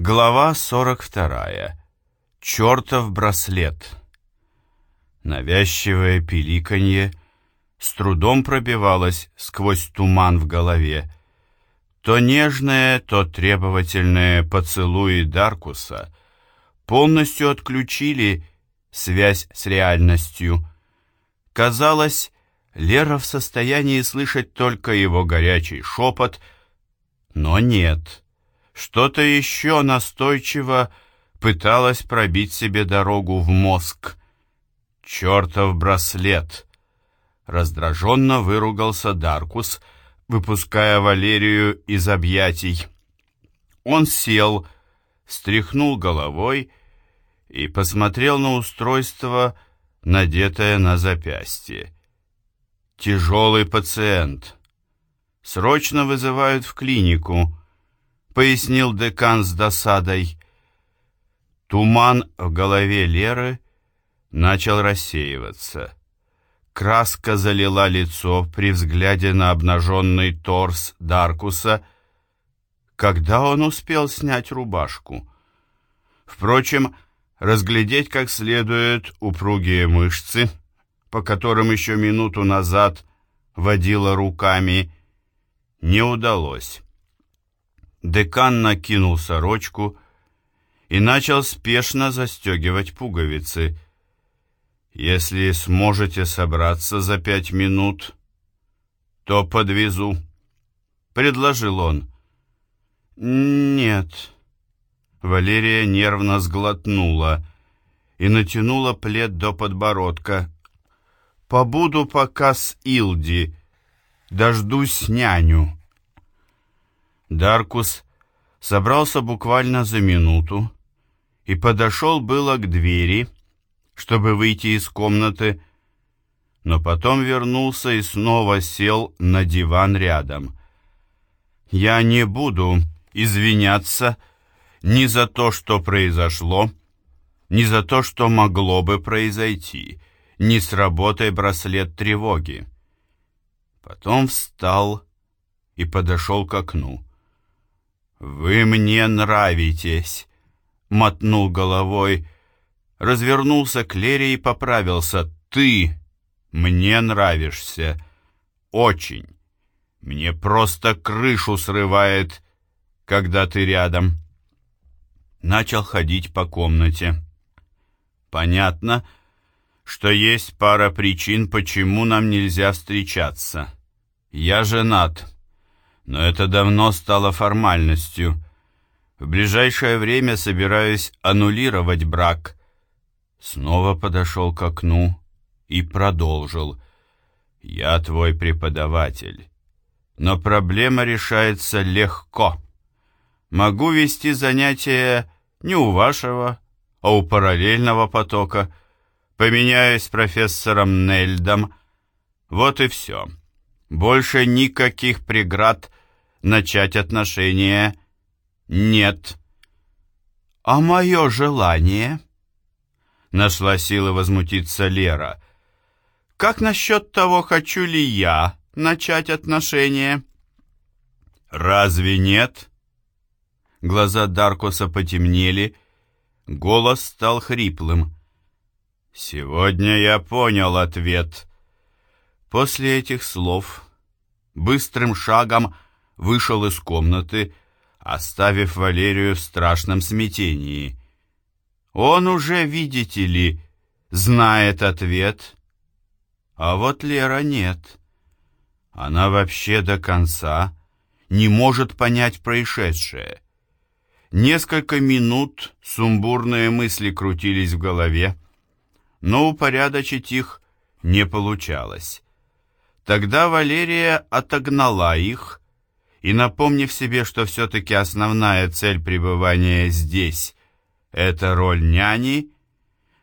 Глава 42. Чертов браслет. Навязчивое пиликанье с трудом пробивалось сквозь туман в голове. То нежные, то требовательные поцелуи Даркуса полностью отключили связь с реальностью. Казалось, Лера в состоянии слышать только его горячий шепот, но нет — что-то еще настойчиво пыталось пробить себе дорогу в мозг. «Чертов браслет!» Раздраженно выругался Даркус, выпуская Валерию из объятий. Он сел, стряхнул головой и посмотрел на устройство, надетое на запястье. «Тяжелый пациент. Срочно вызывают в клинику пояснил декан с досадой. Туман в голове Леры начал рассеиваться. Краска залила лицо при взгляде на обнаженный торс Даркуса. Когда он успел снять рубашку? Впрочем, разглядеть как следует упругие мышцы, по которым еще минуту назад водила руками, не удалось. Декан накинул сорочку и начал спешно застегивать пуговицы. «Если сможете собраться за пять минут, то подвезу», — предложил он. «Нет». Валерия нервно сглотнула и натянула плед до подбородка. «Побуду пока с Илди, дождусь няню». Даркус собрался буквально за минуту и подошел было к двери, чтобы выйти из комнаты, но потом вернулся и снова сел на диван рядом. «Я не буду извиняться ни за то, что произошло, ни за то, что могло бы произойти, ни с работой браслет тревоги». Потом встал и подошел к окну. «Вы мне нравитесь», — мотнул головой, развернулся к Лере и поправился. «Ты мне нравишься. Очень. Мне просто крышу срывает, когда ты рядом». Начал ходить по комнате. «Понятно, что есть пара причин, почему нам нельзя встречаться. Я женат» но это давно стало формальностью. В ближайшее время собираюсь аннулировать брак. Снова подошел к окну и продолжил. Я твой преподаватель, но проблема решается легко. Могу вести занятия не у вашего, а у параллельного потока. Поменяюсь с профессором Нельдом. Вот и все. Больше никаких преград начать отношения нет. А мое желание? Нашла силы возмутиться Лера. Как насчет того, хочу ли я начать отношения? Разве нет? Глаза Даркоса потемнели, голос стал хриплым. Сегодня я понял ответ. После этих слов быстрым шагом вышел из комнаты, оставив Валерию в страшном смятении. Он уже, видите ли, знает ответ, а вот Лера нет. Она вообще до конца не может понять происшедшее. Несколько минут сумбурные мысли крутились в голове, но упорядочить их не получалось. Тогда Валерия отогнала их и, напомнив себе, что все-таки основная цель пребывания здесь — это роль няни,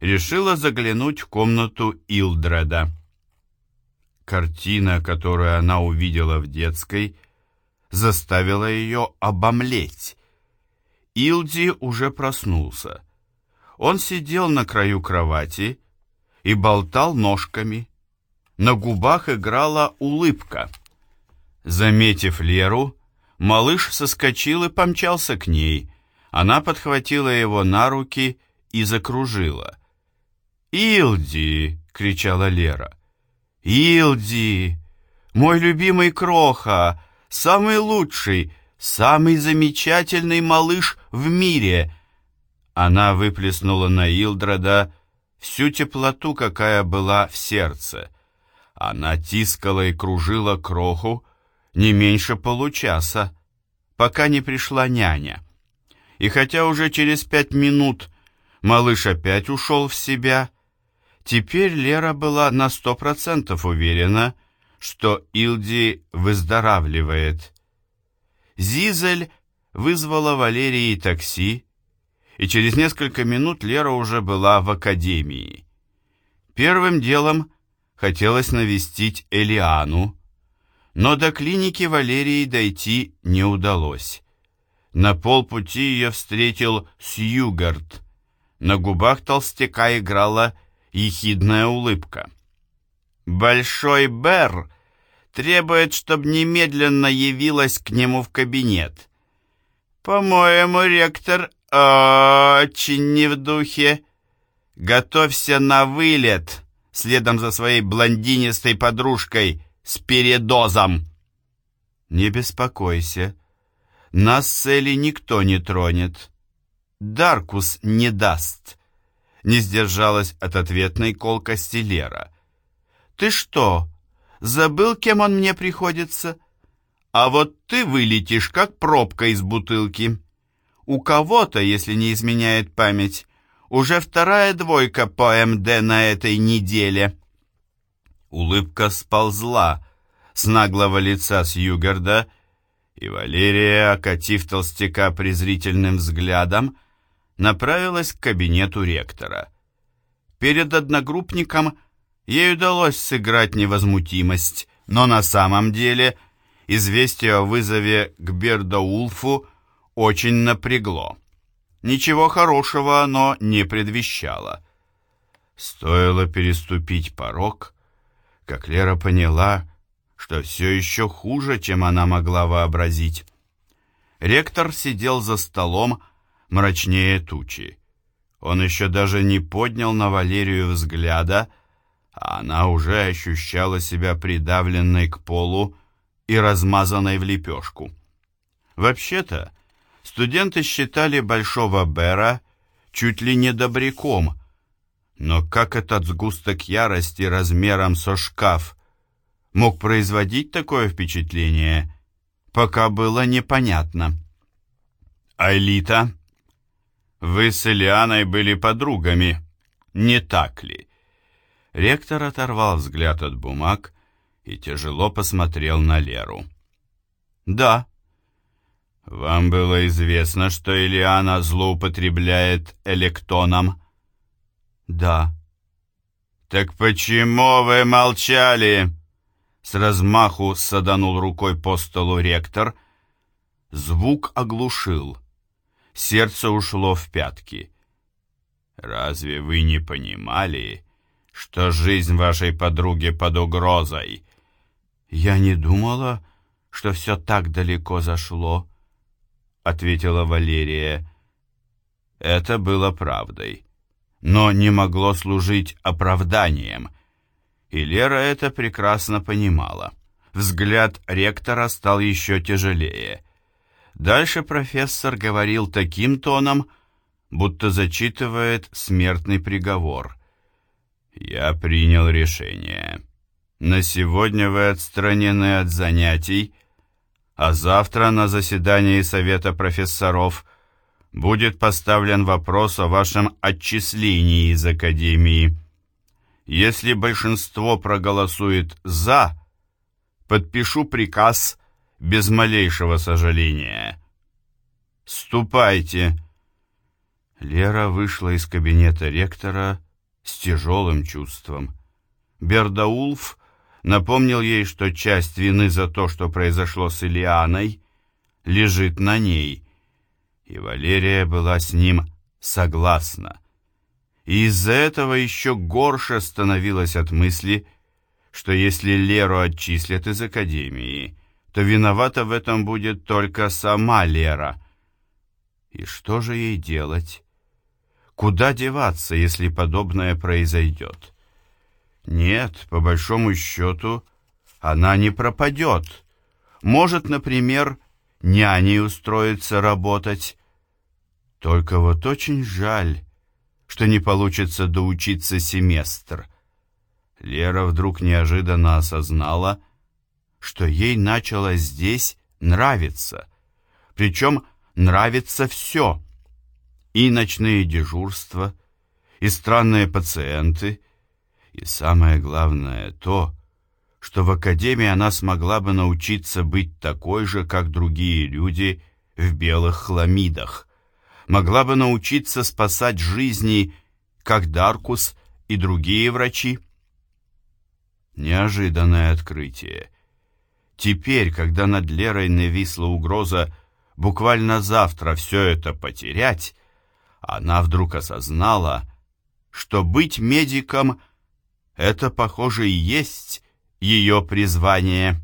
решила заглянуть в комнату Илдреда. Картина, которую она увидела в детской, заставила ее обомлеть. Илди уже проснулся. Он сидел на краю кровати и болтал ножками — на губах играла улыбка. Заметив Леру, малыш соскочил и помчался к ней, Она подхватила его на руки и закружила. «Илди!» — кричала Лера. «Илди! Мой любимый кроха! Самый лучший, самый замечательный малыш в мире!» Она выплеснула на Илдрода всю теплоту, какая была в сердце. Она тискала и кружила кроху не меньше получаса, пока не пришла няня. И хотя уже через пять минут малыш опять ушел в себя, теперь Лера была на сто процентов уверена, что Илди выздоравливает. Зизель вызвала Валерии такси, и через несколько минут Лера уже была в академии. Первым делом хотелось навестить Элиану, но до клиники Валерии дойти не удалось. На полпути ее встретил Сьюгард. На губах толстяка играла ехидная улыбка. «Большой Бер требует, чтобы немедленно явилась к нему в кабинет. По-моему, ректор очень не в духе. Готовься на вылет, следом за своей блондинистой подружкой с передозом. Не беспокойся, нас Элли никто не тронет. Даркус не даст. Не сдержалась от ответной колкости Лера. Ты что, забыл, кем он мне приходится? А вот ты вылетишь, как пробка из бутылки. У кого-то, если не изменяет память, уже вторая двойка по МД на этой неделе. Улыбка сползла с наглого лица Сьюгарда, и Валерия, окатив толстяка презрительным взглядом, направилась к кабинету ректора. Перед одногруппником ей удалось сыграть невозмутимость, но на самом деле известие о вызове к Бердаулфу очень напрягло. Ничего хорошего оно не предвещало. Стоило переступить порог, как Лера поняла, что все еще хуже, чем она могла вообразить. Ректор сидел за столом мрачнее тучи. Он еще даже не поднял на Валерию взгляда, а она уже ощущала себя придавленной к полу и размазанной в лепешку. Вообще-то, студенты считали Большого Бера чуть ли не добряком, но как этот сгусток ярости размером со шкаф мог производить такое впечатление, пока было непонятно. «Айлита, вы с Элианой были подругами, не так ли?» Ректор оторвал взгляд от бумаг и тяжело посмотрел на Леру. «Да», «Вам было известно, что Элиана злоупотребляет электоном?» «Да». «Так почему вы молчали?» С размаху саданул рукой по столу ректор. Звук оглушил. Сердце ушло в пятки. «Разве вы не понимали, что жизнь вашей подруги под угрозой?» «Я не думала, что все так далеко зашло», — ответила Валерия. Это было правдой, но не могло служить оправданием, и Лера это прекрасно понимала. Взгляд ректора стал еще тяжелее. Дальше профессор говорил таким тоном, будто зачитывает смертный приговор. «Я принял решение. На сегодня вы отстранены от занятий, а завтра на заседании Совета профессоров будет поставлен вопрос о вашем отчислении из Академии. Если большинство проголосует «за», подпишу приказ без малейшего сожаления. «Ступайте!» Лера вышла из кабинета ректора с тяжелым чувством. Бердаулф напомнил ей, что часть вины за то, что произошло с Илианой, лежит на ней, и Валерия была с ним согласна. И из-за этого еще горше становилась от мысли, что если Леру отчислят из академии, то виновата в этом будет только сама Лера. И что же ей делать? Куда деваться, если подобное произойдет? Нет, по большому счету, она не пропадет. Может, например, няней устроиться работать. Только вот очень жаль, что не получится доучиться семестр. Лера вдруг неожиданно осознала, что ей начало здесь нравиться. Причем нравится все. И ночные дежурства, и странные пациенты, и самое главное то, что в академии она смогла бы научиться быть такой же, как другие люди в белых хламидах. Могла бы научиться спасать жизни, как Даркус и другие врачи. Неожиданное открытие. Теперь, когда над Лерой нависла угроза буквально завтра все это потерять, она вдруг осознала, что быть медиком — это, похоже, и есть ее призвание.